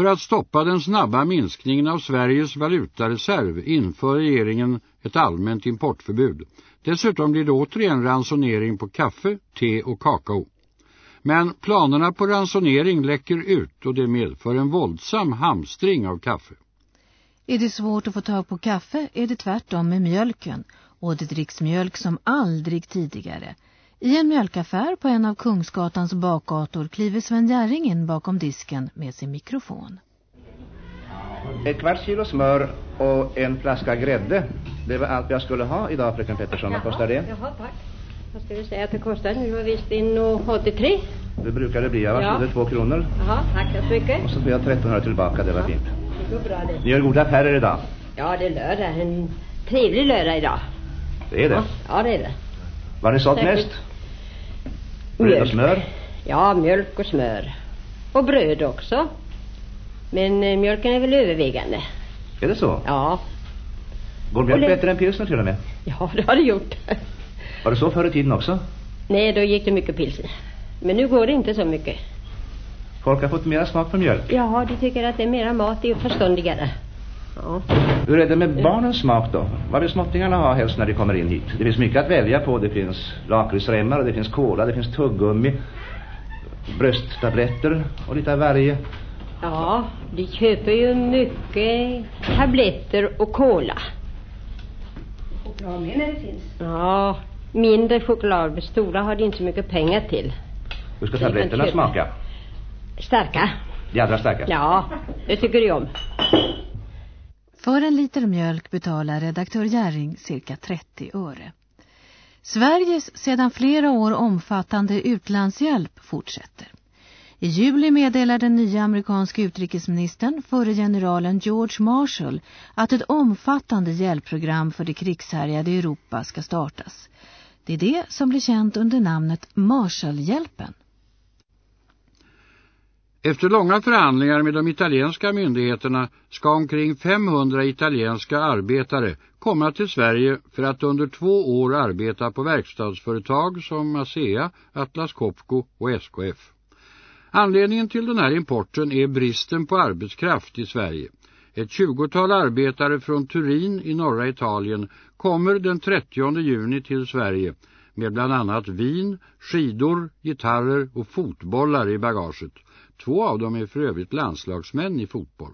För att stoppa den snabba minskningen av Sveriges valutareserv inför regeringen ett allmänt importförbud. Dessutom blir det återigen ransonering på kaffe, te och kakao. Men planerna på ransonering läcker ut och det medför en våldsam hamstring av kaffe. Är det svårt att få tag på kaffe är det tvärtom med mjölken och det dricks mjölk som aldrig tidigare. I en mjölkaffär på en av Kungsgatans bakgator kliver Sven Gärring in bakom disken med sin mikrofon. Ett kvarts kilo smör och en flaska grädde. Det var allt jag skulle ha idag, fröken Pettersson. Vad kostar det? Jaha, tack. Vad ska vi säga att det kostar? Nu var visst in och 83. Det brukar det bli. Jag varsågod, ja. två kronor. Jaha, tack så mycket. Och så får jag 1300 tillbaka, det var ja. fint. Det går bra det. Ni gör goda affärer idag. Ja, det är lördag. En trevlig lördag idag. Det är det? Ja, ja det är det. Vad har ni sålt mest? Bröd och smör? Ja, mjölk och smör. Och bröd också. Men eh, mjölken är väl övervägande. Är det så? Ja. Går mjölk bättre än pilsner till och med? Ja, det har det gjort. Var det så förr i tiden också? Nej, då gick det mycket pilsner. Men nu går det inte så mycket. Folk har fått mera smak för mjölk? Ja, de tycker att det är mera mat, det är förståndigare. Ja. Hur är det med barnens smak då? Vad vill småttingarna ha helst när de kommer in hit? Det finns mycket att välja på. Det finns lakritsremmar och det finns kola, det finns tuggummi, brösttabletter och lite av varje. Ja, de köper ju mycket tabletter och kola. Choklad med när det finns. Ja, mindre choklad. Stora har de inte så mycket pengar till. Hur ska tabletterna smaka? Starka. De allra starka? Ja, det tycker de om. För en liter mjölk betalar redaktör Gäring cirka 30 öre. Sveriges sedan flera år omfattande utlandshjälp fortsätter. I juli meddelar den nya amerikanska utrikesministern, förre generalen George Marshall, att ett omfattande hjälpprogram för det krigshärjade Europa ska startas. Det är det som blir känt under namnet Marshallhjälpen. Efter långa förhandlingar med de italienska myndigheterna ska omkring 500 italienska arbetare komma till Sverige för att under två år arbeta på verkstadsföretag som ASEA, Atlas Copco och SKF. Anledningen till den här importen är bristen på arbetskraft i Sverige. Ett tjugotal arbetare från Turin i norra Italien kommer den 30 juni till Sverige med bland annat vin, skidor, gitarrer och fotbollar i bagaget. Två av dem är för övrigt landslagsmän i fotboll.